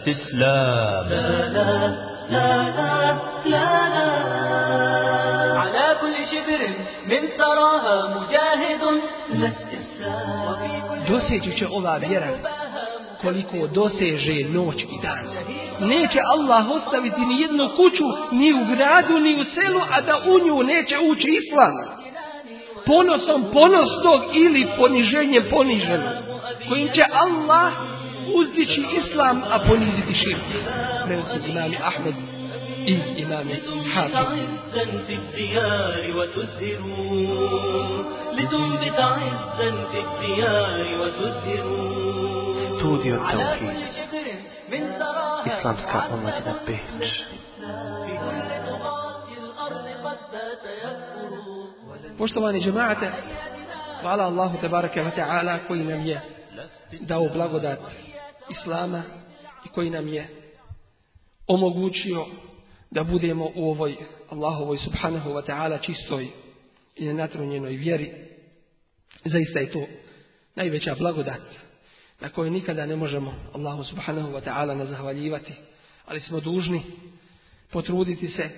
استسلام لا لا لا لا لا لا على كل شبر من ثراها مجاهد لا استسلام وفي كل Doseći će ova vjera koliko doseže noć i dan. Neće Allah ostaviti ni jednu kuću, ni u gradu, ni u selu, a da u nju neće ući islam. Ponosom ponosnog ili poniženjem poniženog. Kojim će Allah uzdići islam, a poniziti širk. Prenosi imami Ahmed i imami Hakim. عزا في الديار وتزهروا لتنبت عزا في الديار وتزهروا Studio على Tauhid. كل شبر من ثراها Islamska omladina Beč. في كل نقاط الأرض قد بات يكفر Poštovani džemaate, hvala Allahu tebareke wa ta'ala koji nam je dao blagodat Islama i koji nam je omogućio da budemo u ovoj Allahovoj subhanahu wa ta'ala čistoj i nenatrunjenoj vjeri. Zaista je to najveća blagodat na kojoj nikada ne možemo Allahu subhanahu wa ta'ala ne zahvaljivati, ali smo dužni potruditi se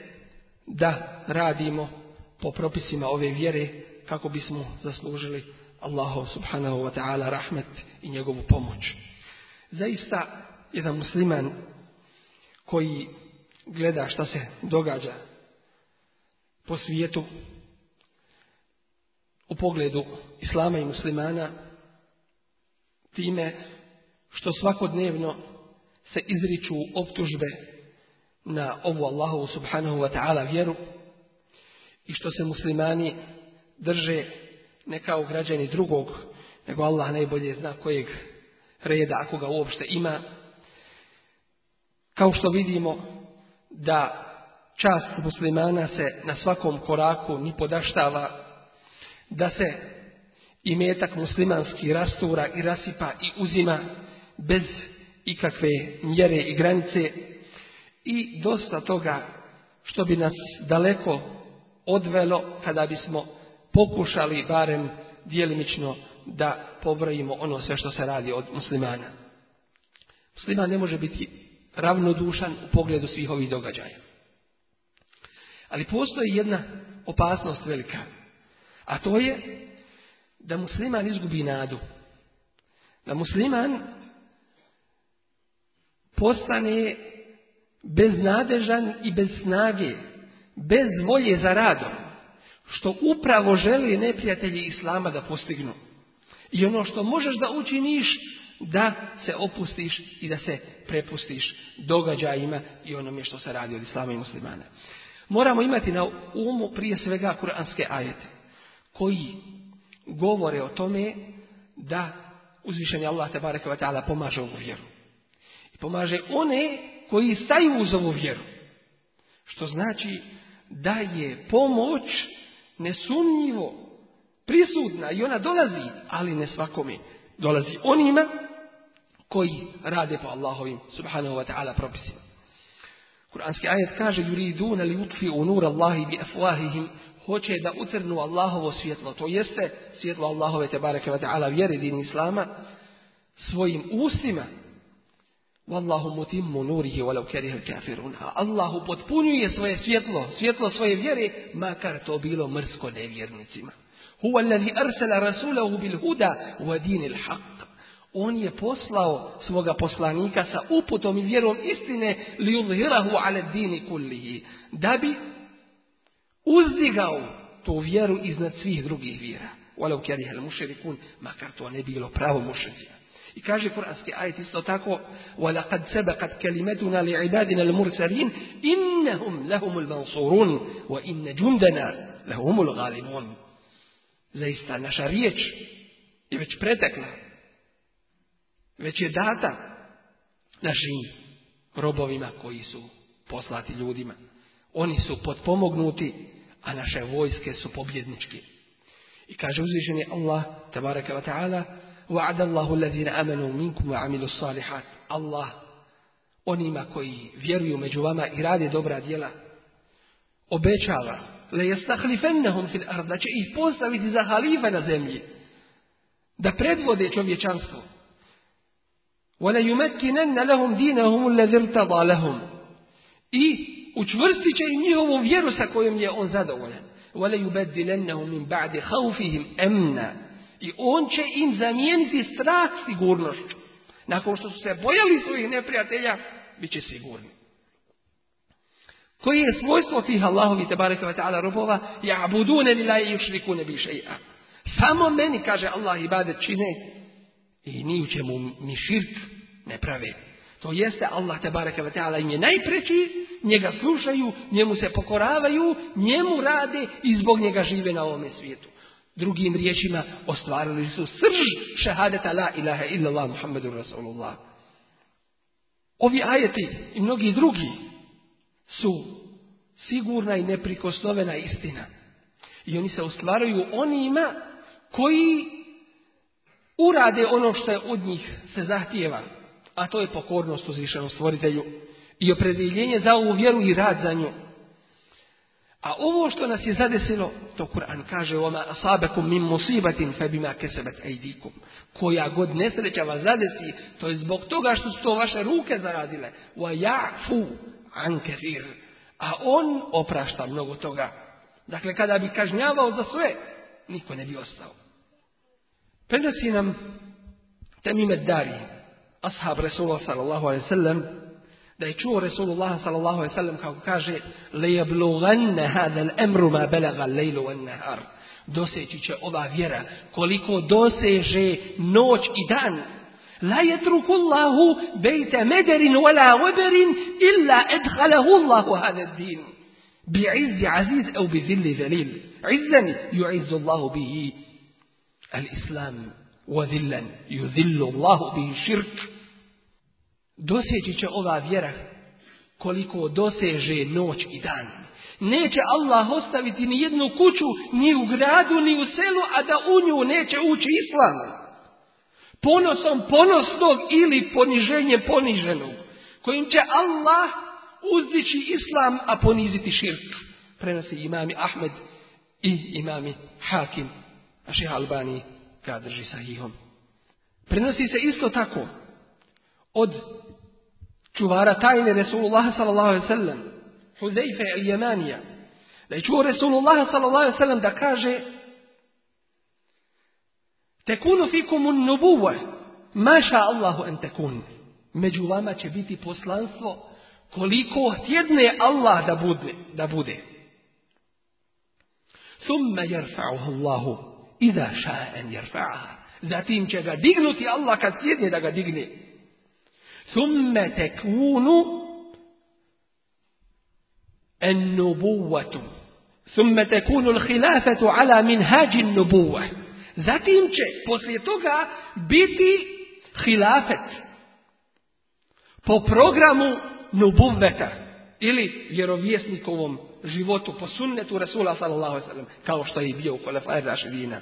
da radimo po propisima ove vjere kako bismo zaslužili Allahu subhanahu wa ta'ala rahmet i njegovu pomoć. Zaista jedan musliman koji gleda šta se događa po svijetu u pogledu islama i muslimana time što svakodnevno se izriču optužbe na ovu Allahu subhanahu wa ta'ala vjeru i što se muslimani drže ne kao građani drugog, nego Allah najbolje zna kojeg reda, ako ga uopšte ima. Kao što vidimo da čast muslimana se na svakom koraku ni podaštava, da se imetak muslimanski rastura i rasipa i uzima bez ikakve mjere i granice i dosta toga što bi nas daleko odvelo kada bismo pokušali barem djelimično da pobrojimo ono sve što se radi od muslimana. Musliman ne može biti ravnodušan u pogledu svih ovih događaja. Ali postoji jedna opasnost velika, a to je da musliman izgubi nadu. Da musliman postane beznadežan i bez snage, bez volje za radom, što upravo žele neprijatelji Islama da postignu. I ono što možeš da učiniš, da se opustiš i da se prepustiš događajima i onome što se radi od Islama i muslimana. Moramo imati na umu prije svega kuranske ajete, koji govore o tome da uzvišenje Allah te bareke ve taala pomaže ovu vjeru. I pomaže one koji staju uz ovu vjeru. Što znači da je pomoć nesumnjivo prisutna i ona dolazi, ali ne svakome. Dolazi onima koji rade po Allahovim subhanahu wa ta'ala propisima. Kur'anski ajet kaže yuriduna li yutfi'u nur Allahi bi afwahihim hoće da utrnu Allahovo svjetlo, to jeste svjetlo Allahove te bareke ve taala vjeri din islama svojim ustima. Wallahu mutimmu nurihi walau kariha al-kafirun. A potpunjuje svoje svjetlo, svjetlo svoje vjere, makar to bilo mrsko nevjernicima. Arsala rasulahu bil huda wa dinil haqq. On je poslao svoga poslanika sa uputom i vjerom istine li yudhhirahu ala dini kullihi. Da bi uzdigao tu vjeru iznad svih drugih vjera. Walau kariha al-mushrikun, makar to ne bilo pravo mušricima. I kaže kuranski ajet isto tako وَلَقَدْ سَبَقَتْ كَلِمَتُنَا لِعِبَادِنَا الْمُرْسَلِينَ إِنَّهُمْ لَهُمُ الْمَنْصُورُونَ وَإِنَّ جُنْدَنَا لَهُمُ الْغَالِبُونَ Zaista naša riječ je već pretekla. Već je data našim robovima koji su poslati ljudima. Oni su potpomognuti, a naše vojske su pobjednički. I kaže uzvišeni Allah, tabaraka wa ta'ala, وعد الله الذين آمنوا منكم وعملوا الصالحات الله onima koji vjeruju među vama i rade dobra djela obećava le jestahlifanahum fil ard, da će ih postaviti za halife na zemlji, da predvode čovječanstvo. Wala yumakkinanna lahum dinahum alladhi irtada lahum. I učvrstit će i njihovu vjeru sa kojom je on zadovoljan. Wala yubaddilannahum min ba'di khawfihim amna. I on će im zamijeniti strah sigurnošću. Nakon što su se bojali svojih neprijatelja, bit će sigurni. Koji je svojstvo tih Allahovi tebareka wa ta'ala robova? Ja'budune lillahi yušrikune bi še'a. Samo meni, kaže Allah, ibadet čine i ni u čemu ni širk ne prave. To jeste Allah te bareke ve taala im je najpreči, njega slušaju, njemu se pokoravaju, njemu rade i zbog njega žive na ovome svijetu. Drugim riječima ostvarili su srž šehadeta la ilaha illallah Muhammedur Rasulullah. Ovi ajeti i mnogi drugi su sigurna i neprikosnovena istina. I oni se ostvaruju onima koji urade ono što je od njih se zahtijeva, a to je pokornost uzvišenom stvoritelju i opredjeljenje za ovu vjeru i rad za nju. A ovo što nas je zadesilo, to Kur'an kaže oma asabekum min musibatin fe bima ejdikum. Koja god nesreća vas zadesi, to je zbog toga što su to vaše ruke zaradile. Wa ja'fu an kathir. A on oprašta mnogo toga. Dakle, kada bi kažnjavao za sve, niko ne bi ostao. Prenosi nam Temim Dari, ashab Rasulullah sallallahu alaihi sallam, da je čuo Rasulullah sallallahu alaihi sallam kako kaže لَيَبْلُغَنَّ هَذَا الْأَمْرُ مَا بَلَغَ اللَّيْلُ وَالنَّهَارُ Doseći će ova vjera koliko doseže noć i dan. La yatruku Allahu bejta mederin wala weberin illa edhalahu Allahu hada din. بعز عزيز أو بذل ذليل عزا يعز الله به الإسلام وذلا يذل الله به الشرك doseći će ova vjera koliko doseže noć i dan. Neće Allah ostaviti ni jednu kuću, ni u gradu, ni u selu, a da u nju neće ući islam. Ponosom ponosnog ili poniženjem poniženog, kojim će Allah uzdići islam, a poniziti širk. Prenosi imami Ahmed i imami Hakim, a šeha Albani ga drži sahihom. Prenosi se isto tako od čuvara tajne Resulullah sallam, Huzeyfe al-Jamanija, da je čuo Resulullah sallam da kaže Tekunu fikum un nubuwa, maša Allahu en tekun. Među vama će biti poslanstvo koliko tjedne Allah da bude. Da bude. Thumma yarfa'uha Allahu idha sha'a an yarfa'aha. Zatim će ga dignuti Allah kad sjedne da ga digne. Thumma takunu النبوة ثم تكون الخلافة على منهاج النبوة Zatim će poslije toga biti hilafet po programu nubuvveta ili vjerovjesnikovom životu po sunnetu Rasula sallallahu sallam kao što je bio u Kolefaj Rašidina.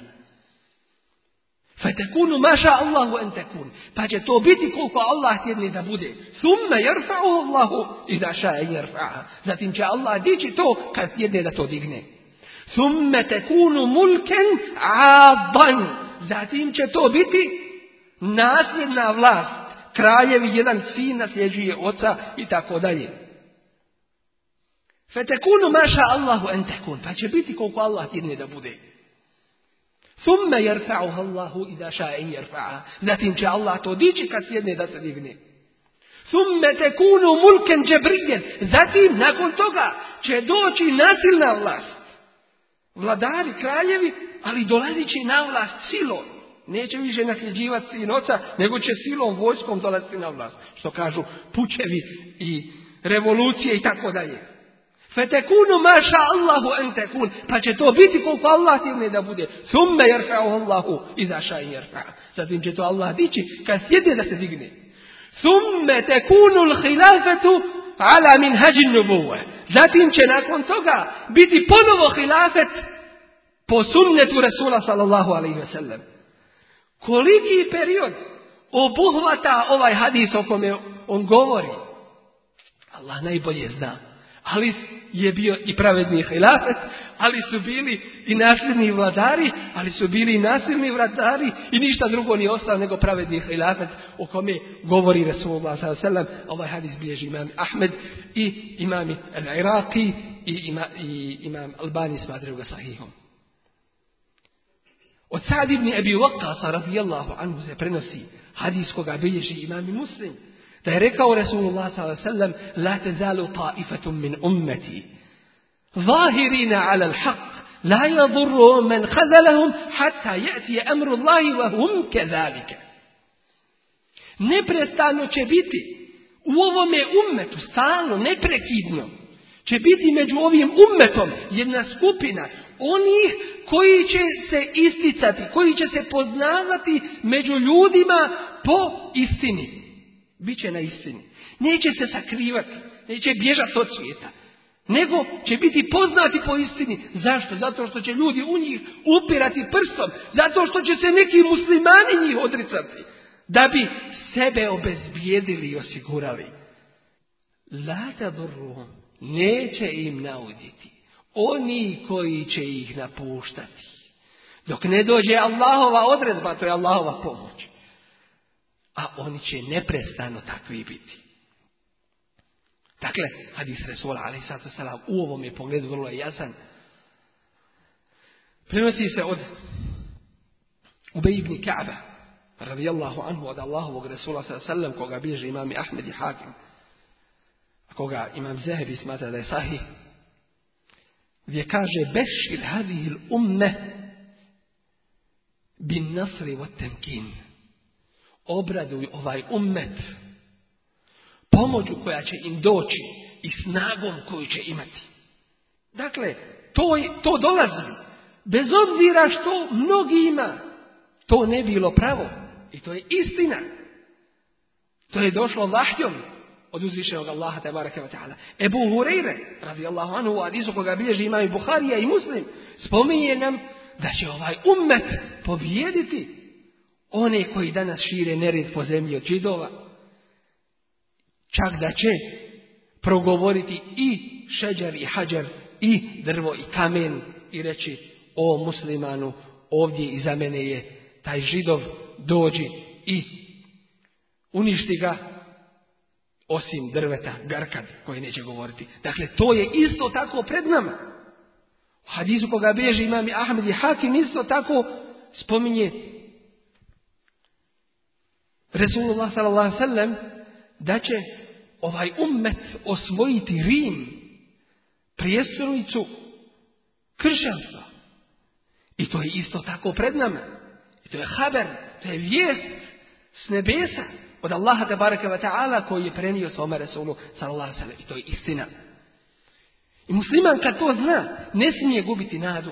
Fatakunu maša Allahu en tekun. Pa će to biti koliko Allah tjedni da bude. Thumma jarfa'u Allahu i da šaje jarfa'a. Zatim će Allah dići to kad tjedne da to digne. Thumma tekunu mulken adan. Zatim će to biti nasljedna vlast. Kraljevi jedan sin nasljeđuje oca i tako dalje. Fetekunu maša Allahu en tekun. Pa će biti koliko Allah tjedne da bude. Thumma yarfa'uha Allahu idha sha'a an yarfa'aha. Zatim će Allah to dići kad sjedne da se digne. Thumma takunu mulkan jabriyan. Zatim nakon toga će doći nasilna vlast. Vladari, kraljevi, ali dolazit će na vlast silom. Neće više nasljeđivati sin oca, nego će silom vojskom dolaziti na vlast. Što kažu pučevi i revolucije i tako dalje. Fetekunu maša Allahu en tekun. Pa će to biti koliko Allah tjedne da bude. Thumme jerfa'u Allahu iza šaj jerfa. Zatim će to Allah dići kad sjedne da se digne. Thumme tekunu l'hilafetu ala min. Zatim će nakon toga biti ponovo hilafet po sunnetu Rasula sallallahu alaihi ve sellem. Koliki period obuhvata ovaj hadis o kome on govori? Allah najbolje zna. Ali je bio i pravedni hilafet, ali su bili i nasljedni vladari, ali su bili i nasilni vladari i ništa drugo nije ostalo nego pravedni hilafet o kome govori Rasulullah s.a.v. Ovaj hadis bilježi imam Ahmed i imami Al-Iraqi i, ima, i imam Albani smatraju ga sahihom. Od Sa'd ibn Abi Waqqasa radijallahu anhu se prenosi hadis koga bilježi imam muslim. Da je rekao Resulullah s.a.v. La tezalu ta'ifatum min ummeti. Zahirina ala l'haq. La yadurruhum men khazalahum hatta je'tije amru Allahi wa hum kezalike. Neprestano će biti u ovome ummetu, stalno, neprekidno, će biti među ovim ummetom jedna skupina onih koji će se isticati, koji će se poznavati među ljudima po istini. Biće na istini. Neće se sakrivati, neće bježati od svijeta nego će biti poznati po istini. Zašto? Zato što će ljudi u njih upirati prstom. Zato što će se neki muslimani njih odricati. Da bi sebe obezbijedili i osigurali. Lata durruhum neće im nauditi. Oni koji će ih napuštati. Dok ne dođe Allahova odredba, to je Allahova pomoć. A oni će neprestano takvi biti. Dakle, hadis Resula alaih salam u ovom je pogledu vrlo jasan. Prenosi se od Ubej ibn Ka'ba, radijallahu anhu od Allahovog Resula sallam, koga bilježi imam Ahmed i Hakim, koga imam Zahebi smatra da je sahih, gdje kaže Bešir hadihil umme bin nasri wa temkin. Obraduj ovaj ummet pomoću koja će im doći i snagom koju će imati. Dakle, to, to dolazi. Bez obzira što mnogi ima, to ne bilo pravo. I to je istina. To je došlo vahjom od uzvišenog Allaha tabaraka wa ta'ala. Ebu Hureyre, radijallahu anhu, u Adisu koga bilježi ima i Buharija i Muslim, spominje nam da će ovaj ummet pobijediti one koji danas šire nered po zemlji od židova, Čak da će progovoriti i šeđar i hađar i drvo i kamen i reći o muslimanu ovdje iza mene je taj židov dođi i uništi ga osim drveta, garkad koji neće govoriti. Dakle, to je isto tako pred nama. U hadisu koga bježi imam Ahmed i Hakim isto tako spominje Resulullah sallam da će ovaj ummet osvojiti Rim, prijestolnicu kršćanstva. I to je isto tako pred nama. I to je haber, to je vijest s nebesa od Allaha tabaraka wa ta'ala koji je prenio svome Resulu sallallahu sallam. I to je istina. I musliman kad to zna, ne smije gubiti nadu.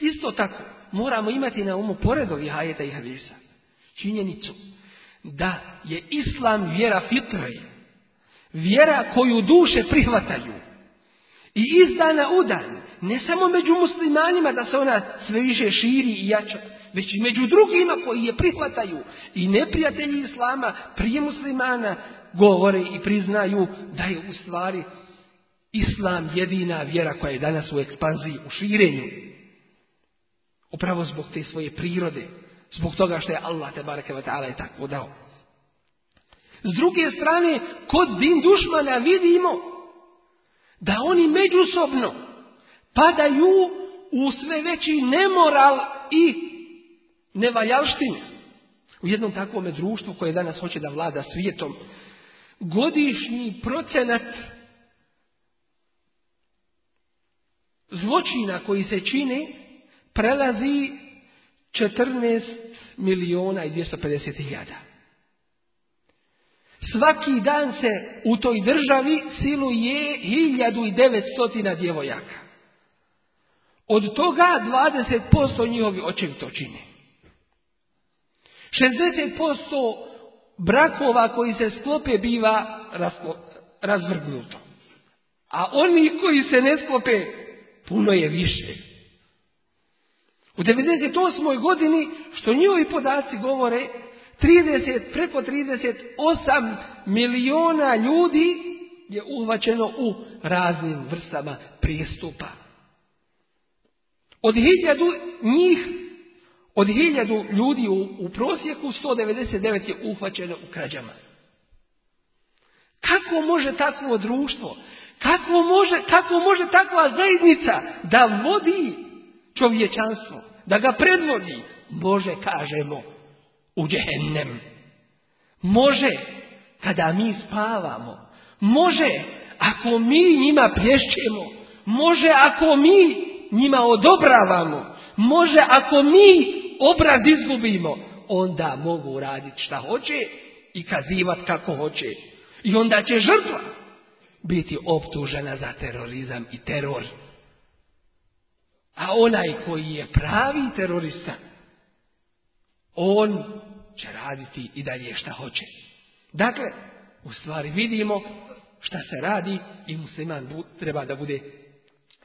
Isto tako, moramo imati na umu pored ovih ajeta i hadisa. Činjenicu da je islam vjera fitre, Vjera koju duše prihvataju. I iz dana u dan, ne samo među muslimanima da se ona sve više širi i jača, već i među drugima koji je prihvataju. I neprijatelji Islama prije muslimana govore i priznaju da je u stvari Islam jedina vjera koja je danas u ekspanziji, u širenju. Upravo zbog te svoje prirode, zbog toga što je Allah te bareke ta'ala je tako dao. S druge strane, kod din dušmana vidimo da oni međusobno padaju u sve veći nemoral i nevaljalštine. U jednom takvom društvu koje danas hoće da vlada svijetom, godišnji procenat zločina koji se čine prelazi 14 milijuna i 250 hiljada. Svaki dan se u toj državi siluje 1900 djevojaka. Od toga 20% njihovi očevi to čine. 60% brakova koji se sklope biva razvrgnuto. A oni koji se ne sklope puno je više. U 98. godini, što njihovi podaci govore, 30, preko 38 miliona ljudi je uhvaćeno u raznim vrstama prijestupa. Od hiljadu njih, od hiljadu ljudi u, u prosjeku, 199 je uhvaćeno u krađama. Kako može takvo društvo, kako može, kako može takva zajednica da vodi čovječanstvo, da ga predvodi? Može, kažemo, u džehennem. Može kada mi spavamo. Može ako mi njima plješćemo. Može ako mi njima odobravamo. Može ako mi obraz izgubimo. Onda mogu raditi šta hoće i kazivat kako hoće. I onda će žrtva biti optužena za terorizam i teror. A onaj koji je pravi terorista, on će raditi i dalje šta hoće. Dakle, u stvari vidimo šta se radi i musliman treba da bude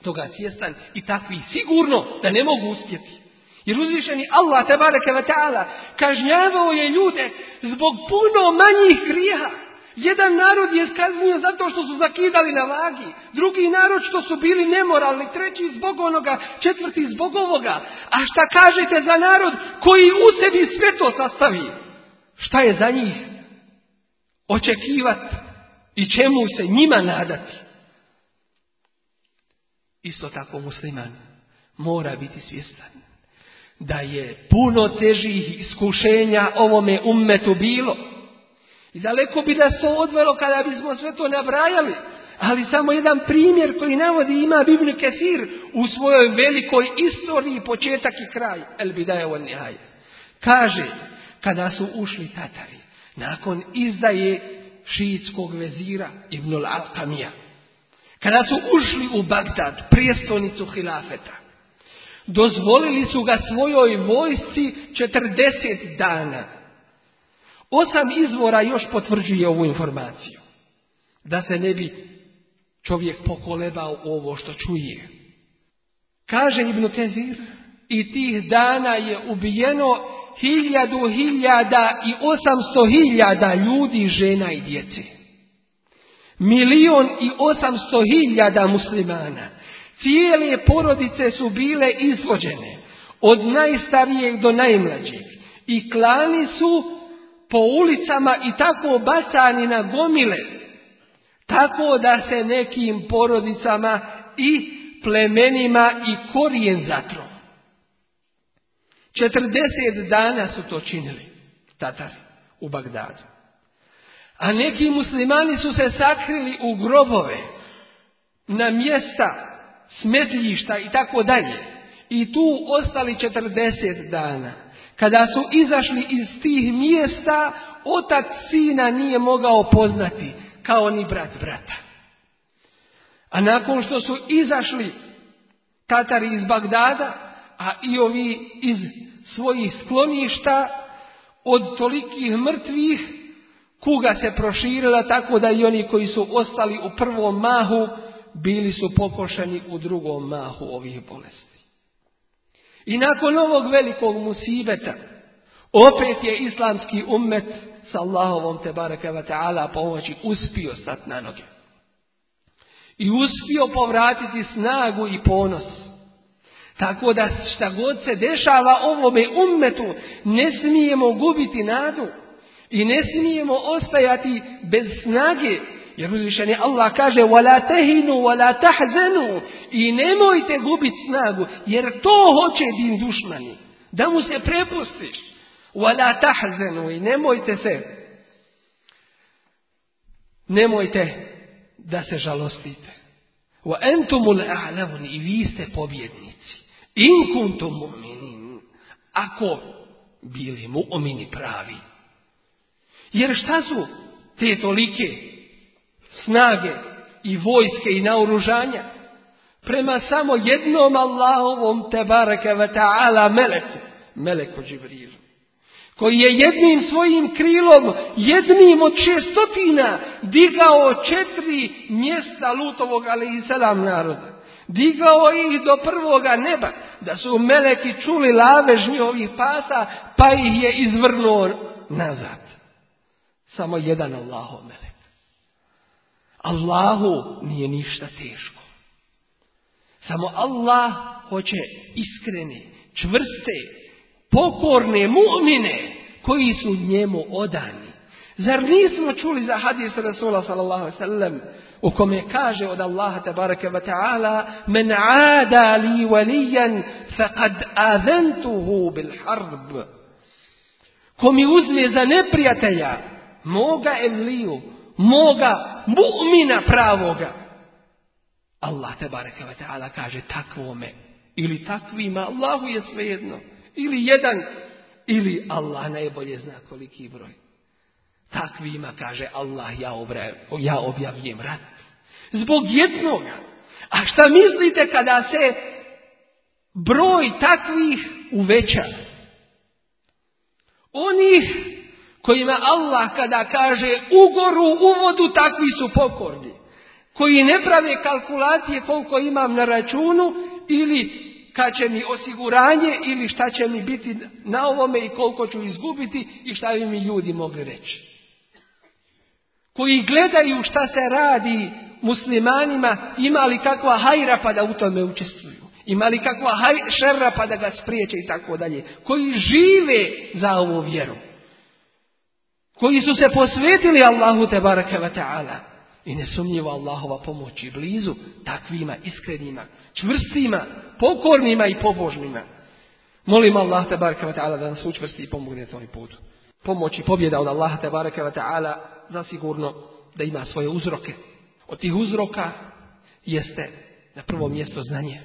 toga svjestan i takvi sigurno da ne mogu uspjeti. Jer uzvišeni Allah tabaraka wa ta'ala kažnjavao je ljude zbog puno manjih grijeha. Jedan narod je skaznio zato što su zakidali na vagi, drugi narod što su bili nemoralni, treći zbog onoga, četvrti zbog ovoga. A šta kažete za narod koji u sebi sve to sastavi? Šta je za njih? Očekivati i čemu se njima nadati? Isto tako musliman mora biti svjestan da je puno težih iskušenja ovome ummetu bilo. I daleko bi nas to odvelo kada bismo sve to nabrajali. Ali samo jedan primjer koji navodi ima Bibli Kefir u svojoj velikoj istoriji početak i kraj. El bidaje on Kaže, kada su ušli Tatari, nakon izdaje šiitskog vezira Ibnul Alkamija, kada su ušli u Bagdad, prijestolnicu hilafeta, dozvolili su ga svojoj vojsci 40 dana. Osam izvora još potvrđuje ovu informaciju. Da se ne bi čovjek pokolebao ovo što čuje. Kaže Ibn Kezir, i tih dana je ubijeno hiljadu hiljada i osamsto hiljada ljudi, žena i djece. Milion i osamsto hiljada muslimana. Cijele porodice su bile izvođene, od najstarijeg do najmlađeg. I klani su po ulicama i tako bacani na gomile, tako da se nekim porodicama i plemenima i korijen zatro. Četrdeset dana su to činili, Tatari, u Bagdadu. A neki muslimani su se sakrili u grobove, na mjesta, smetljišta i tako dalje. I tu ostali 40 dana. Kada su izašli iz tih mjesta, otac sina nije mogao poznati, kao ni brat brata. A nakon što su izašli Tatari iz Bagdada, a i ovi iz svojih skloništa, od tolikih mrtvih, kuga se proširila tako da i oni koji su ostali u prvom mahu, bili su pokošeni u drugom mahu ovih bolesti. I nakon ovog velikog musibeta, opet je islamski ummet sa Allahovom te baraka wa ta'ala pomoći uspio stati na noge. I uspio povratiti snagu i ponos. Tako da šta god se dešava ovome ummetu, ne smijemo gubiti nadu. I ne smijemo ostajati bez snage. Jer uzvišeni Allah kaže وَلَا تَهِنُوا وَلَا تَحْزَنُوا I nemojte gubiti snagu. Jer to hoće din dušmani. Da mu se prepustiš. وَلَا تَحْزَنُوا I nemojte se nemojte da se žalostite. وَأَنْتُمُ الْأَعْلَوْنِ I vi ste pobjednici. In kuntum mu'minin. Ako bili mu'mini pravi. Jer šta su te tolike snage i vojske i naoružanja? Prema samo jednom Allahovom tebareke ve ta'ala meleku, meleku Džibrilu koji je jednim svojim krilom, jednim od šestotina, digao četiri mjesta Lutovog, ali i sedam naroda. Digao ih do prvoga neba, da su meleki čuli lavež njihovih pasa, pa ih je izvrnuo nazad. Samo jedan Allahov melek. Allahu nije ništa teško. Samo Allah hoće iskrene, čvrste, pokorne mu'mine koji su njemu odani. Zar nismo čuli za hadis Rasula sallallahu sallam u kome kaže od Allaha tabaraka wa ta'ala men ada li walijan faqad azentuhu bil harb. Ko mi uzme za neprijatelja moga Evliju, moga mu'mina pravoga. Allah te bareke ve ta'ala kaže takvome ili takvima, Allahu je svejedno. Ili jedan, ili Allah najbolje zna koliki broj. Takvima kaže Allah ja, obra, ja objavljem rat. Zbog jednoga. A šta mislite kada se broj takvih uveća? Onih kojima Allah kada kaže ugoru u vodu takvi su pokorni. Koji ne prave kalkulacije koliko imam na računu ili kad će mi osiguranje ili šta će mi biti na ovome i koliko ću izgubiti i šta bi mi ljudi mogli reći. Koji gledaju šta se radi muslimanima, ima li kakva hajra pa da u tome učestvuju. Ima li kakva haj, šerra pa da ga spriječe i tako dalje. Koji žive za ovu vjeru. Koji su se posvetili Allahu te baraka wa ta'ala. I nesumnjivo Allahova pomoć i blizu takvima iskrenima, čvrstima, pokornima i pobožnima. Molim Allah te baraka wa ta'ala da nas učvrsti i pomogne na tom putu. Pomoć i pobjeda od Allaha te baraka wa ta'ala zasigurno da ima svoje uzroke. Od tih uzroka jeste na prvo mjesto znanje.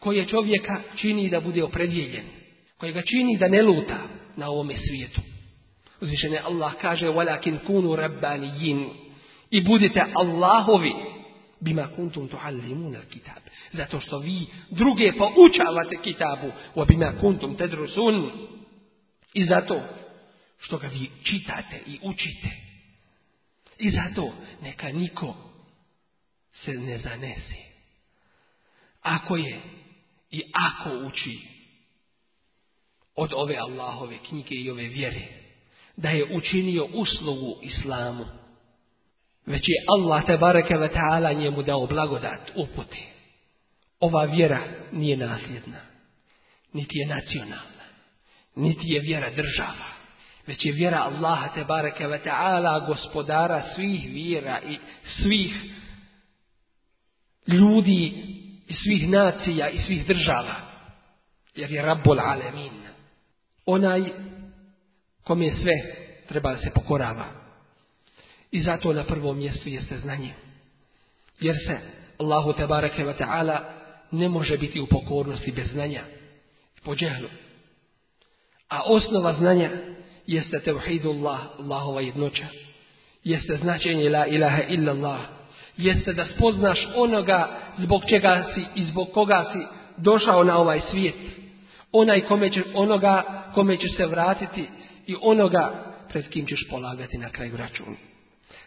Koje čovjeka čini da bude opredjeljen. Koje ga čini da ne luta na ovome svijetu. Uzvišene Allah kaže وَلَكِنْ كُونُوا رَبَّانِيِّنُ I budite Allahovi bima kuntum tuallimuna kitab. Zato što vi druge poučavate kitabu wa bima kuntum tadrusun. I zato što ga vi čitate i učite. I zato neka niko se ne zanese. Ako je i ako uči od ove Allahove knjige i ove vjere, da je učinio uslugu islamu, već je Allah te bareke ve ta'ala njemu dao blagodat upute. Ova vjera nije nasljedna, niti je nacionalna, niti je vjera država, već je vjera Allaha te bareke ve ta'ala gospodara svih vjera i svih ljudi i svih nacija i svih država. Jer je Rabbul Alemin. Onaj kome sve treba da se pokorava. I zato na prvom mjestu jeste znanje. Jer se Allahu tebareke wa ta'ala ne može biti u pokornosti bez znanja. Po džehlu. A osnova znanja jeste tevhidullah, Allahova jednoća. Jeste značenje la ilaha illa Allah. Jeste da spoznaš onoga zbog čega si i zbog koga si došao na ovaj svijet. Onaj kome će, onoga kome će se vratiti i onoga pred kim ćeš polagati na kraju račun.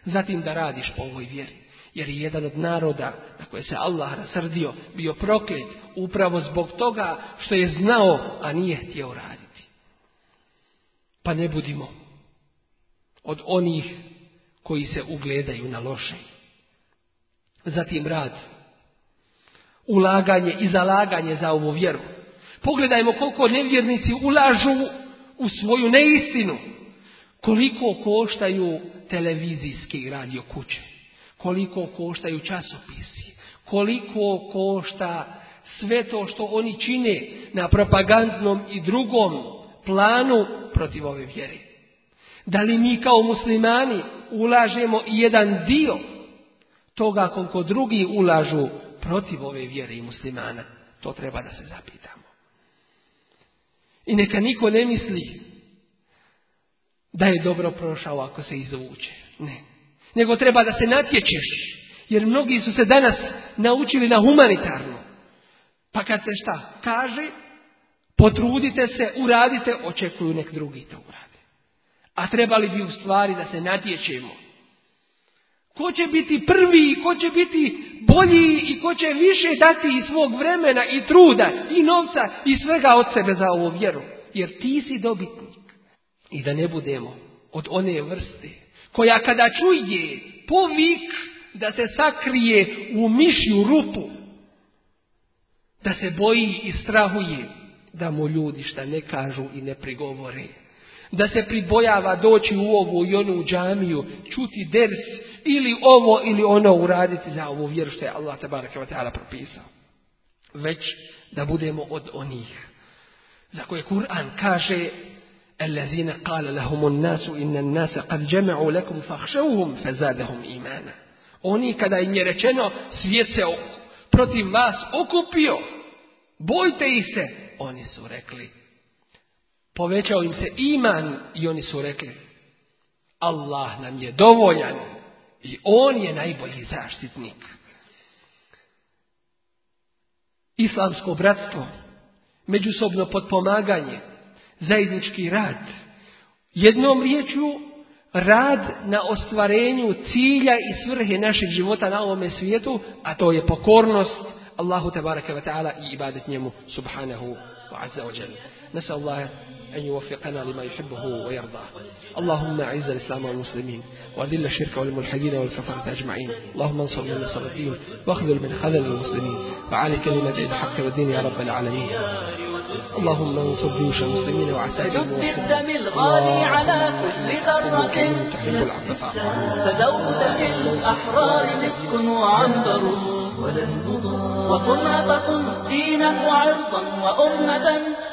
Zatim da radiš po ovoj vjeri. Jer je jedan od naroda na koje se Allah rasrdio bio proklet upravo zbog toga što je znao, a nije htio raditi. Pa ne budimo od onih koji se ugledaju na loše. Zatim rad. Ulaganje i zalaganje za ovu vjeru. Pogledajmo koliko nevjernici ulažu u svoju neistinu. Koliko koštaju televizijske i radio kuće. Koliko koštaju časopisi. Koliko košta sve to što oni čine na propagandnom i drugom planu protiv ove vjere. Da li mi kao muslimani ulažemo jedan dio toga koliko drugi ulažu protiv ove vjere i muslimana? To treba da se zapitamo. I neka niko ne misli da je dobro prošao ako se izvuče. Ne. Nego treba da se natječeš. Jer mnogi su se danas naučili na humanitarno. Pa kad se šta kaže, potrudite se, uradite, očekuju nek drugi to urade. A trebali bi u stvari da se natječemo. Ko će biti prvi i ko će biti bolji i ko će više dati i svog vremena i truda i novca i svega od sebe za ovu vjeru. Jer ti si dobitnik. I da ne budemo od one vrste koja kada čuje povik da se sakrije u mišju rupu, da se boji i strahuje, da mu ljudi šta ne kažu i ne prigovore. Da se pribojava doći u ovu i onu džamiju, čuti ders ili ovo ili ono uraditi za ovu vjeru što je Allah tabaraka wa ta'ala propisao. Već da budemo od onih za koje Kur'an kaže الذين قال لهم الناس إن الناس قد جمعوا لكم فاخشوهم فزادهم إيمانا Oni kada im je rečeno svijet se protiv vas okupio, bojte ih se, oni su rekli. Povećao im se iman i oni su rekli, Allah nam je dovoljan i on je najbolji zaštitnik. Islamsko bratstvo, međusobno potpomaganje, zajednički rad. Jednom riječju rad na ostvarenju cilja i svrhe našeg života na ovome svijetu, a to je pokornost Allahu tabaraka wa ta'ala i ibadet njemu subhanahu wa jalla. نسأل الله أن يوفقنا لما يحبه ويرضاه. اللهم أعز الإسلام والمسلمين وأذل الشرك والملحدين والكفرة أجمعين. اللهم انصر من نصر الدين واخذل من خذل المسلمين. وعلى كلمة الحق والدين يا رب العالمين. اللهم انصر جيوش المسلمين وعساكر بدب الدم الغالي على كل ذرة تحب العفو فاعف عنا فذوب دم وعنبر وصنعة دينا وعرضا وأمة.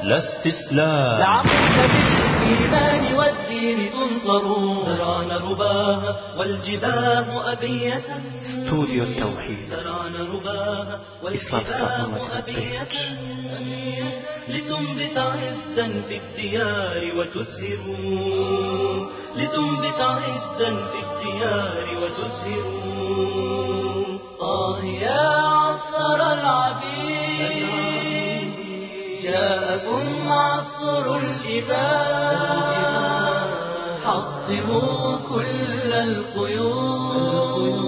لا استسلام لعمرك بالإيمان والدين تنصر. زرعنا رباها والجباه أبية. استوديو التوحيد. زرعنا رباها والجباه أبية. لتنبت عزا في الديار وتزهر لتنبت عزا في الديار وتزهر آه يا عصر العبيد. جاءكم عصر الإباء حطموا كل القيود.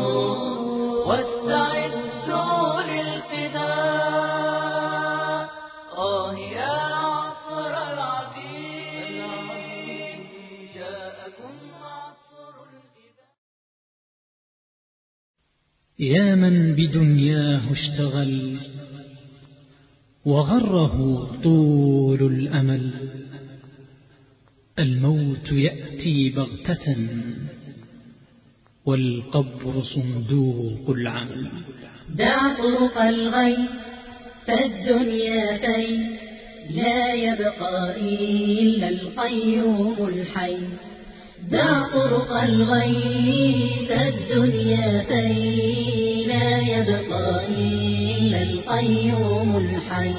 يا من بدنياه اشتغل وغره طول الأمل. الموت يأتي بغتة والقبر صندوق العمل. دع طرق الغي فالدنيا في لا يبقى إلا القيوم الحي. دع طرق الغي فالدنيا في لا يبقى إلا القيوم الحي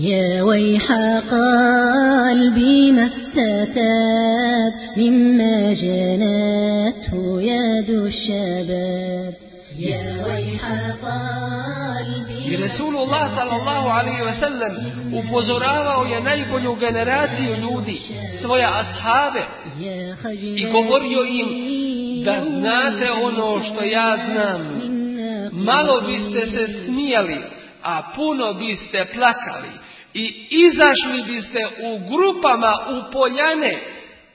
يا ويح قلبي ما استتاب مما جنته يد الشباب. يا ويح قلبي I Resulullah sallallahu alaihi ve sellem upozoravao je najbolju generaciju ljudi, svoje ashave i govorio im da znate ono što ja znam. Malo biste se smijali, a puno biste plakali i izašli biste u grupama u poljane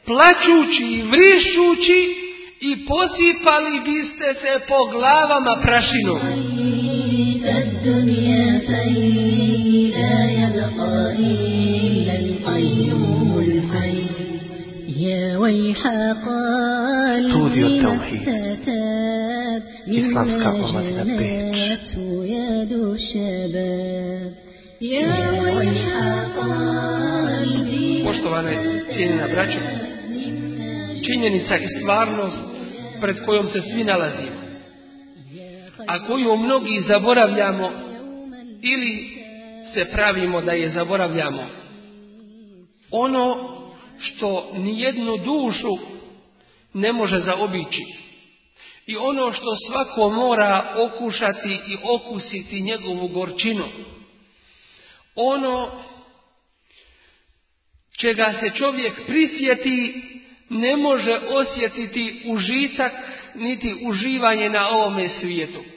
plaćući i vrišući i posipali biste se po glavama prašinom. الدنيا في لا يبقى إلا القيوم الحي يا ويح استوديو قلبي ما التوحيد. استتاب Islamska مما omladina Beč. جنته يد الشباب يا ويح قلبي Poštovane cijenjena braćo, činjenica i stvarnost pred kojom se svi nalazimo, a koju mnogi zaboravljamo ili se pravimo da je zaboravljamo. Ono što nijednu dušu ne može zaobići i ono što svako mora okušati i okusiti njegovu gorčinu. Ono čega se čovjek prisjeti ne može osjetiti užitak niti uživanje na ovome svijetu.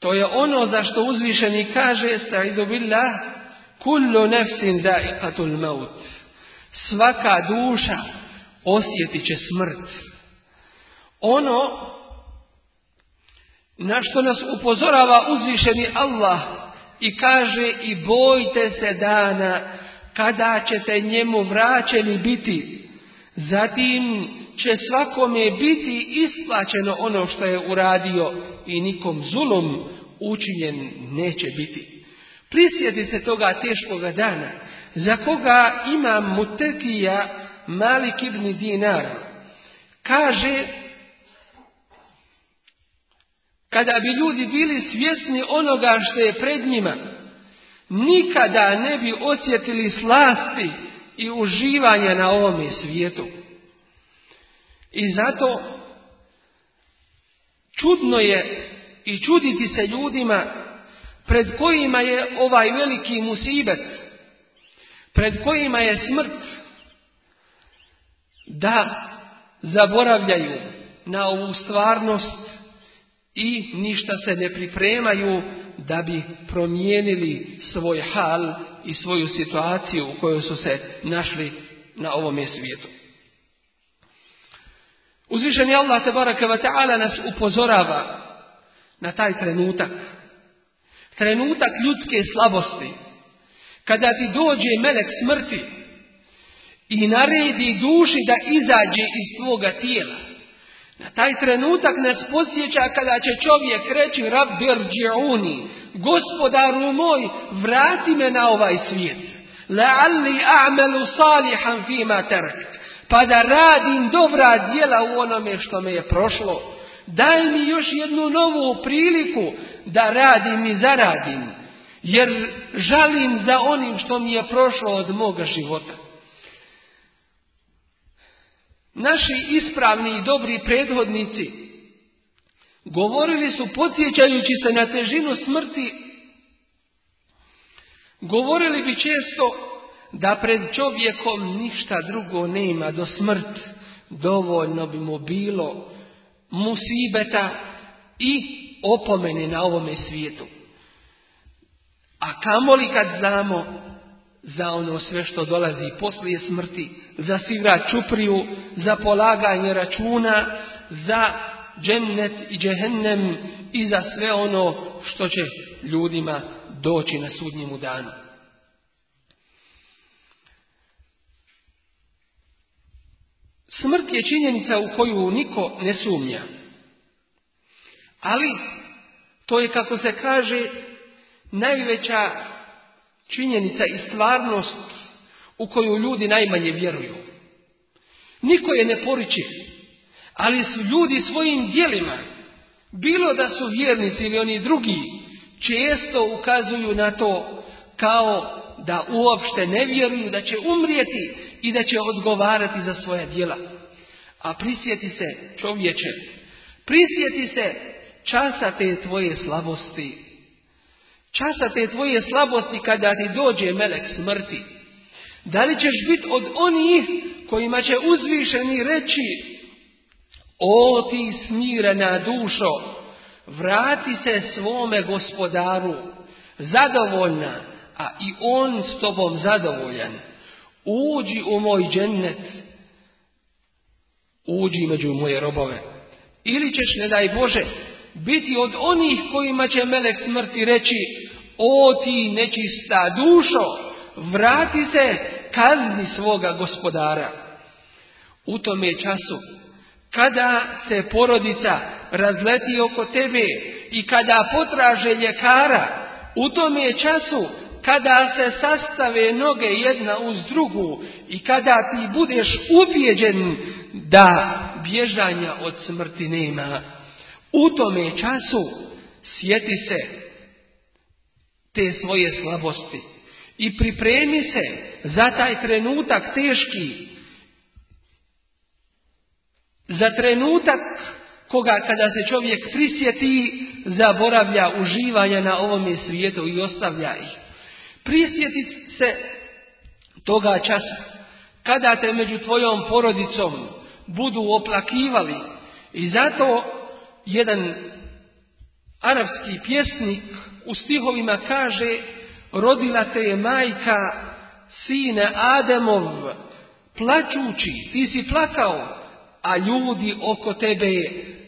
To je ono za što uzvišeni kaže staidu billah kullu nefsin da'iqatul maut. Svaka duša osjetit će smrt. Ono na što nas upozorava uzvišeni Allah i kaže i bojte se dana kada ćete njemu vraćeni biti. Zatim će svakome biti isplaćeno ono što je uradio i nikom zulom učinjen neće biti. Prisjeti se toga teškoga dana za koga ima mutekija Malik ibn Dinar. Kaže kada bi ljudi bili svjesni onoga što je pred njima, nikada ne bi osjetili slasti i uživanja na ovome svijetu. I zato čudno je i čuditi se ljudima pred kojima je ovaj veliki musibet, pred kojima je smrt, da zaboravljaju na ovu stvarnost i ništa se ne pripremaju da bi promijenili svoj hal i svoju situaciju u kojoj su se našli na ovome svijetu. Uzvišeni Allah tabaraka wa ta'ala nas upozorava na taj trenutak. Trenutak ljudske slabosti. Kada ti dođe melek smrti i naredi duši da izađe iz tvoga tijela. Na taj trenutak nas podsjeća kada će čovjek reći Rabbir dži'uni, gospodaru moj, vrati me na ovaj svijet. La'alli a'melu salihan fima terkt. Pa da radim dobra djela u onome što me je prošlo. Daj mi još jednu novu priliku da radim i zaradim. Jer žalim za onim što mi je prošlo od moga života. Naši ispravni i dobri prethodnici govorili su podsjećajući se na težinu smrti, govorili bi često da pred čovjekom ništa drugo nema do smrt, dovoljno bi mu bilo musibeta i opomene na ovome svijetu. A kamoli kad znamo za ono sve što dolazi poslije smrti, za sigra čupriju, za polaganje računa, za džennet i džehennem i za sve ono što će ljudima doći na sudnjemu danu. Smrt je činjenica u koju niko ne sumnja. Ali to je kako se kaže najveća činjenica i stvarnost u koju ljudi najmanje vjeruju. Niko je ne poriče, ali su ljudi svojim dijelima, bilo da su vjernici ili oni drugi, često ukazuju na to kao da uopšte ne vjeruju da će umrijeti i da će odgovarati za svoja djela. A prisjeti se čovječe, prisjeti se časa te tvoje slabosti. Časa te tvoje slabosti kada ti dođe melek smrti. Da li ćeš biti od onih kojima će uzvišeni reći O ti smirena dušo, vrati se svome gospodaru, zadovoljna, a i on s tobom zadovoljan. Uđi u moj džennet, uđi među moje robove. Ili ćeš, ne daj Bože, biti od onih kojima će melek smrti reći, o ti nečista dušo, vrati se kazni svoga gospodara. U tome času, kada se porodica razleti oko tebe i kada potraže ljekara, u tome času kada se sastave noge jedna uz drugu i kada ti budeš ubijeđen da bježanja od smrti nema, u tome času sjeti se te svoje slabosti i pripremi se za taj trenutak teški, za trenutak koga kada se čovjek prisjeti zaboravlja uživanja na ovome svijetu i ostavlja ih. Prisjetiti se toga časa kada te među tvojom porodicom budu oplakivali. I zato jedan arapski pjesnik u stihovima kaže rodila te je majka sine Ademov plačući, ti si plakao, a ljudi oko tebe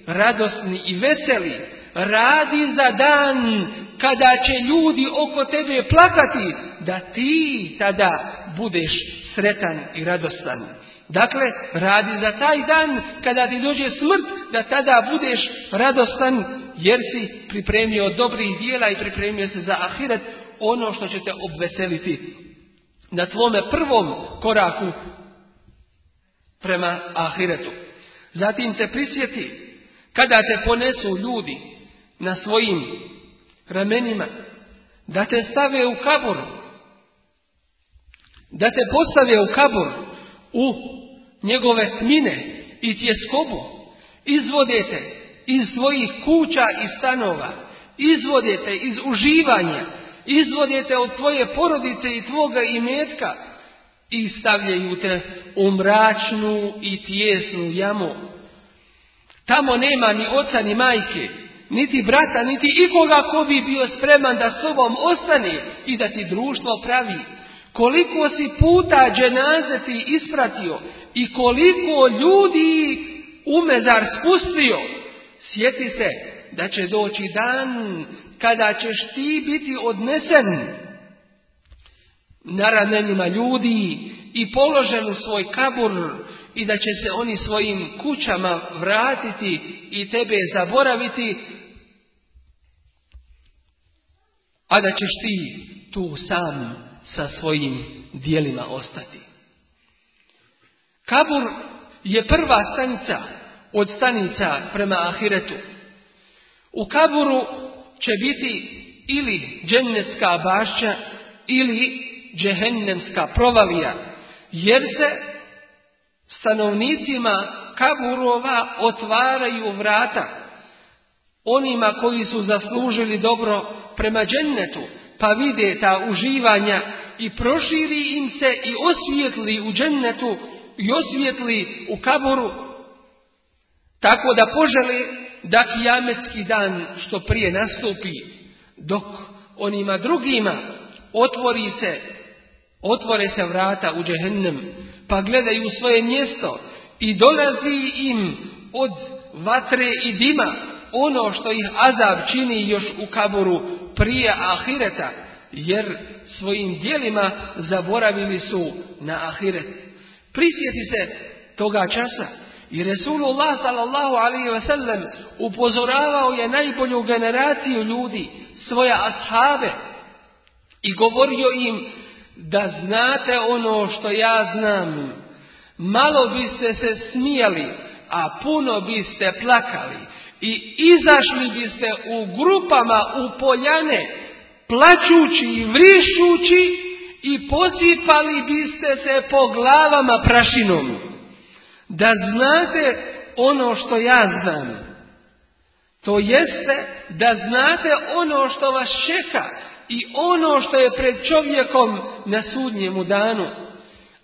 radosni i veseli, radi za dan kada će ljudi oko tebe plakati, da ti tada budeš sretan i radostan. Dakle, radi za taj dan kada ti dođe smrt, da tada budeš radostan jer si pripremio dobrih dijela i pripremio se za ahiret, ono što će te obveseliti na tvome prvom koraku prema ahiretu. Zatim se prisjeti kada te ponesu ljudi na svojim ramenima, da te stave u kabur, da te postave u kabur u njegove tmine i tjeskobu, izvodete iz tvojih kuća i stanova, izvodete iz uživanja, izvodete od tvoje porodice i tvoga imetka i stavljaju te u mračnu i tjesnu jamu. Tamo nema ni oca ni majke, niti brata, niti ikoga ko bi bio spreman da s tobom ostane i da ti društvo pravi. Koliko si puta dženaze ti ispratio i koliko ljudi umezar spustio, sjeti se da će doći dan kada ćeš ti biti odnesen na ramenima ljudi i položen u svoj kabur i da će se oni svojim kućama vratiti i tebe zaboraviti, a da ćeš ti tu sam sa svojim dijelima ostati. Kabur je prva stanica od stanica prema ahiretu. U kaburu će biti ili džennetska bašća ili džehennemska provalija, jer se stanovnicima kaburova otvaraju vrata onima koji su zaslužili dobro prema džennetu, pa vide ta uživanja i proširi im se i osvijetli u džennetu i osvijetli u kaburu, tako da požele da kijametski dan što prije nastupi, dok onima drugima otvori se, otvore se vrata u džehennem, pa gledaju svoje mjesto i dolazi im od vatre i dima ono što ih azab čini još u kaburu prije ahireta, jer svojim dijelima zaboravili su na ahiret. Prisjeti se toga časa i Resulullah sallallahu alaihi sellem upozoravao je najbolju generaciju ljudi, svoje ashabe, i govorio im da znate ono što ja znam. Malo biste se smijali, a puno biste plakali. I izašli biste u grupama u poljane, plaćući i vrišući i posipali biste se po glavama prašinom. Da znate ono što ja znam. To jeste da znate ono što vas čeka i ono što je pred čovjekom na sudnjemu danu.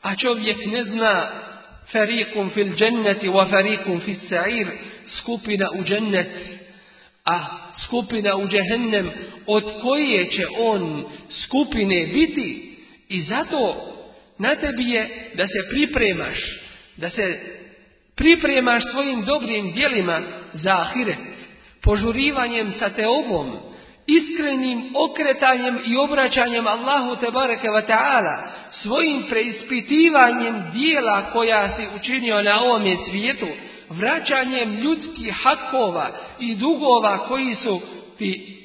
A čovjek ne zna farikum fil dženneti wa farikum fil sa'ir, skupina u džennet, a skupina u džehennem, od koje će on skupine biti. I zato na tebi je da se pripremaš, da se pripremaš svojim dobrim dijelima za ahiret, požurivanjem sa teobom, iskrenim okretanjem i obraćanjem Allahu Tebareke wa ta'ala, svojim preispitivanjem dijela koja si učinio na ovome svijetu, vraćanjem ljudskih hakova i dugova koji su ti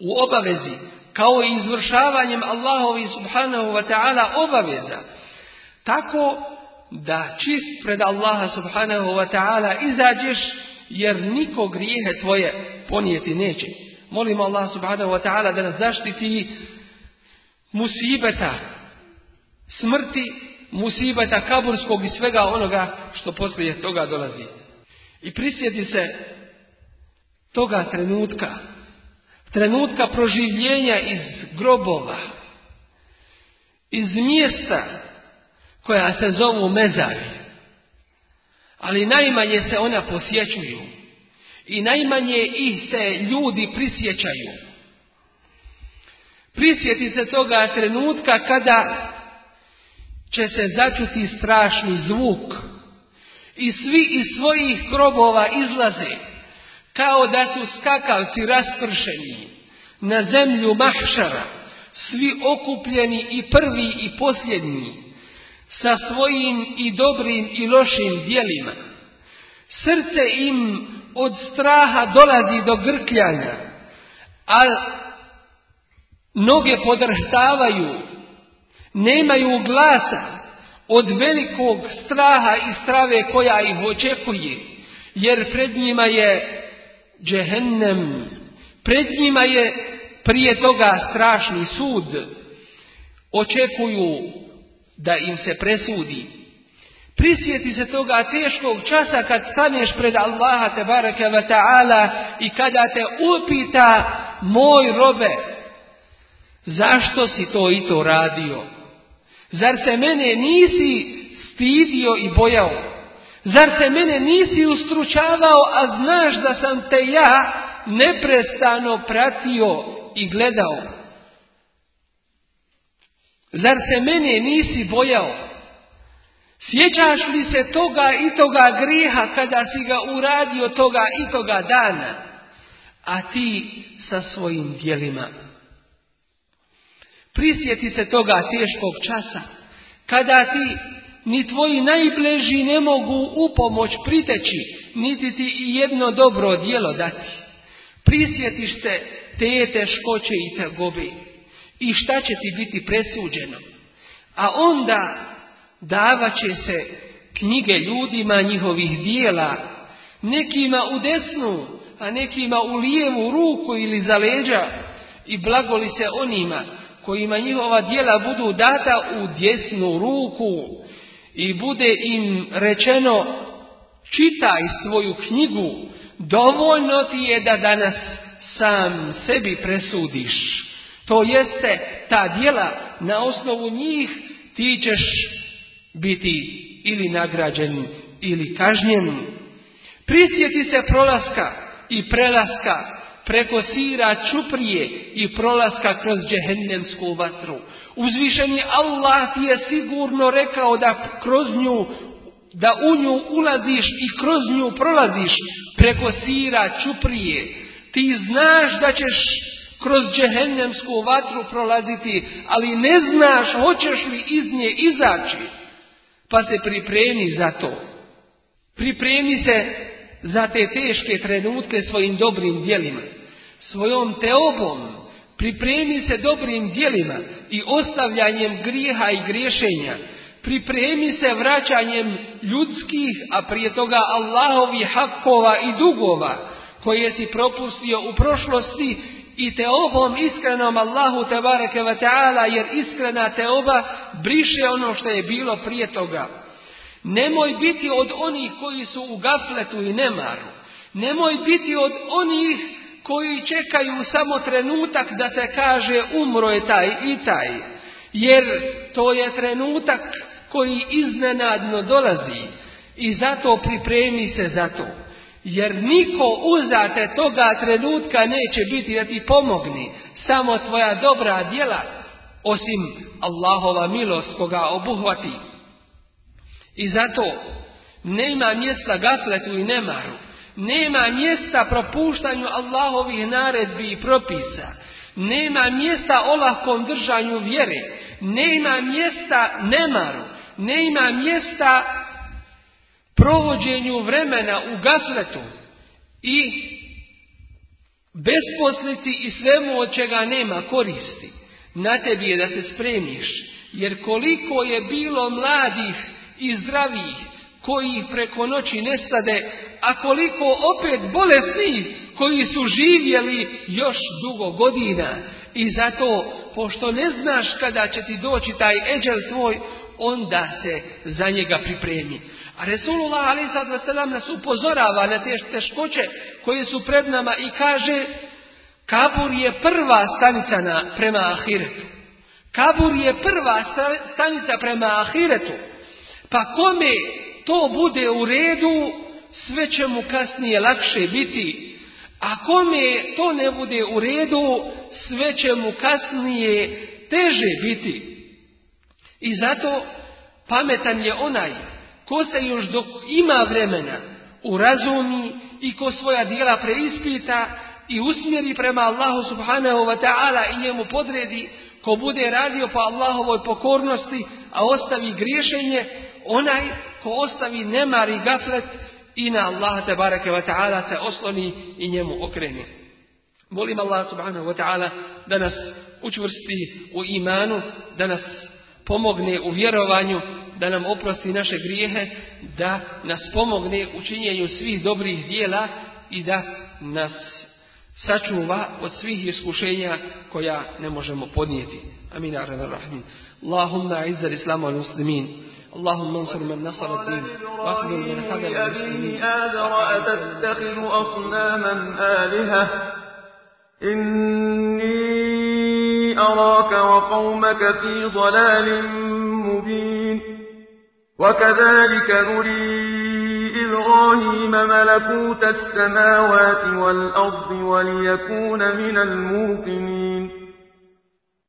u obavezi, kao i izvršavanjem Allahovi subhanahu wa ta'ala obaveza, tako da čist pred Allaha subhanahu wa ta'ala izađeš, jer niko grijehe tvoje ponijeti neće. Molimo Allah subhanahu wa ta'ala da nas zaštiti musibeta, smrti, musibeta kaburskog i svega onoga što poslije toga dolazi. I prisjeti se toga trenutka, trenutka proživljenja iz grobova, iz mjesta koja se zovu mezari. Ali najmanje se ona posjećuju. I najmanje ih se ljudi prisjećaju. Prisjeti se toga trenutka kada će se začuti strašni zvuk i svi iz svojih grobova izlaze kao da su skakavci raspršeni na zemlju mahšara, svi okupljeni i prvi i posljednji, sa svojim i dobrim i lošim dijelima. Srce im od straha dolazi do grkljanja, a noge podrhtavaju, nemaju glasa od velikog straha i strave koja ih očekuje, jer pred njima je džehennem, pred njima je prije toga strašni sud, očekuju da im se presudi. Prisjeti se toga teškog časa kad staneš pred Allaha te baraka wa ta'ala i kada te upita moj robe, zašto si to i to radio? Zar se mene nisi stidio i bojao? Zar se mene nisi ustručavao, a znaš da sam te ja neprestano pratio i gledao? Zar se mene nisi bojao? Sjećaš li se toga i toga grijeha kada si ga uradio toga i toga dana? A ti sa svojim dijelima. Prisjeti se toga teškog časa kada ti ni tvoji najbliži ne mogu u pomoć priteći, niti ti jedno dobro djelo dati. Prisjetiš se te teškoće i tegobe i šta će ti biti presuđeno. A onda davat će se knjige ljudima njihovih dijela, nekima u desnu, a nekima u lijevu ruku ili za leđa i blagoli se onima kojima njihova dijela budu data u desnu ruku i bude im rečeno čitaj svoju knjigu, dovoljno ti je da danas sam sebi presudiš. To jeste ta dijela, na osnovu njih ti ćeš biti ili nagrađen ili kažnjen. Prisjeti se prolaska i prelaska preko sira čuprije i prolaska kroz džehennemsku vatru. Uzvišeni Allah ti je sigurno rekao da kroz nju, da u nju ulaziš i kroz nju prolaziš preko sira čuprije. Ti znaš da ćeš kroz džehennemsku vatru prolaziti, ali ne znaš hoćeš li iz nje izaći. Pa se pripremi za to. Pripremi se za te teške trenutke svojim dobrim dijelima. Svojom teobom pripremi se dobrim dijelima i ostavljanjem grijeha i griješenja. Pripremi se vraćanjem ljudskih, a prije toga Allahovih hakova i dugova koje si propustio u prošlosti i teobom iskrenom Allahu tebareke ve ta'ala jer iskrena teoba briše ono što je bilo prije toga. Nemoj biti od onih koji su u gafletu i nemaru. Nemoj biti od onih koji čekaju samo trenutak da se kaže umro je taj i taj. Jer to je trenutak koji iznenadno dolazi i zato pripremi se za to. Jer niko uzate toga trenutka neće biti da ti pomogni. Samo tvoja dobra djela, osim Allahova milost koga obuhvati. I zato nema mjesta gafletu i nemaru. Nema mjesta propuštanju Allahovih naredbi i propisa. Nema mjesta olahkom držanju vjere. Nema mjesta nemaru. Nema mjesta provođenju vremena u gafletu i besposlici i svemu od čega nema koristi. Na tebi je da se spremiš, jer koliko je bilo mladih i zdravih koji preko noći nestade, a koliko opet bolesnih koji su živjeli još dugo godina. I zato, pošto ne znaš kada će ti doći taj eđel tvoj, onda se za njega pripremi. A Resulullah a.s. nas upozorava na te teškoće koje su pred nama i kaže Kabur je prva stanica na, prema ahiretu. Kabur je prva stanica prema ahiretu. Pa kome to bude u redu, sve će mu kasnije lakše biti. A kome to ne bude u redu, sve će mu kasnije teže biti. I zato pametan je onaj ko se još dok ima vremena urazumi i ko svoja dijela preispita i usmjeri prema Allahu subhanahu wa ta'ala i njemu podredi, ko bude radio po Allahovoj pokornosti, a ostavi griješenje, onaj ko ostavi nemar i gaflet i na Allaha te bareke wa ta'ala se osloni i njemu okrene. Molim Allah subhanahu wa ta'ala da nas učvrsti u imanu, da nas pomogne u vjerovanju, da nam oprosti naše grijehe, da nas pomogne u činjenju svih dobrih dijela i da nas sačuva od svih iskušenja koja ne možemo podnijeti. Amin. Allahumma izzal islam wal muslimin. اللهم انصر من نصر الدين واخذل من خذل المسلمين. آذر أتتخذ أصناما آلهة؟ إني أراك وقومك في ضلال مبين. وكذلك نري إبراهيم ملكوت السماوات والأرض وليكون من الموقنين.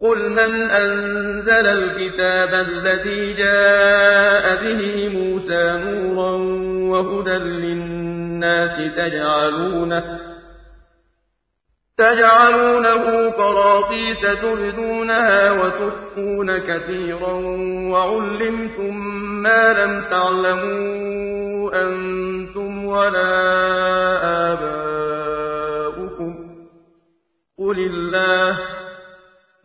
قل من أنزل الكتاب الذي جاء به موسى نورا وهدى للناس تجعلونه تجعلونه قراطيس تبدونها وتخفون كثيرا وعلمتم ما لم تعلموا أنتم ولا آباؤكم قل الله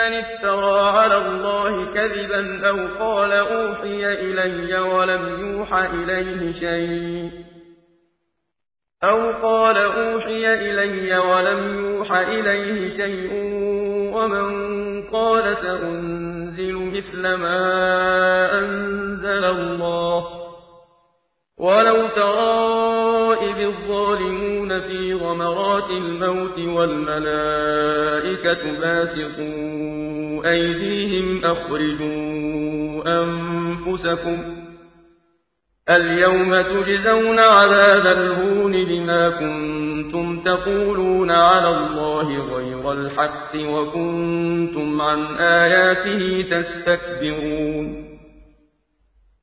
افترى على الله كذبا أو قال أوحي إلي ولم يوح إليه شيء أو قال أوحي إلي ولم يوح إليه شيء ومن قال سأنزل مثل ما أنزل الله ولو ترى إذ الظالمون غمرات الموت والملائكة باسطوا أيديهم أخرجوا أنفسكم اليوم تجزون عذاب الهون بما كنتم تقولون على الله غير الحق وكنتم عن آياته تستكبرون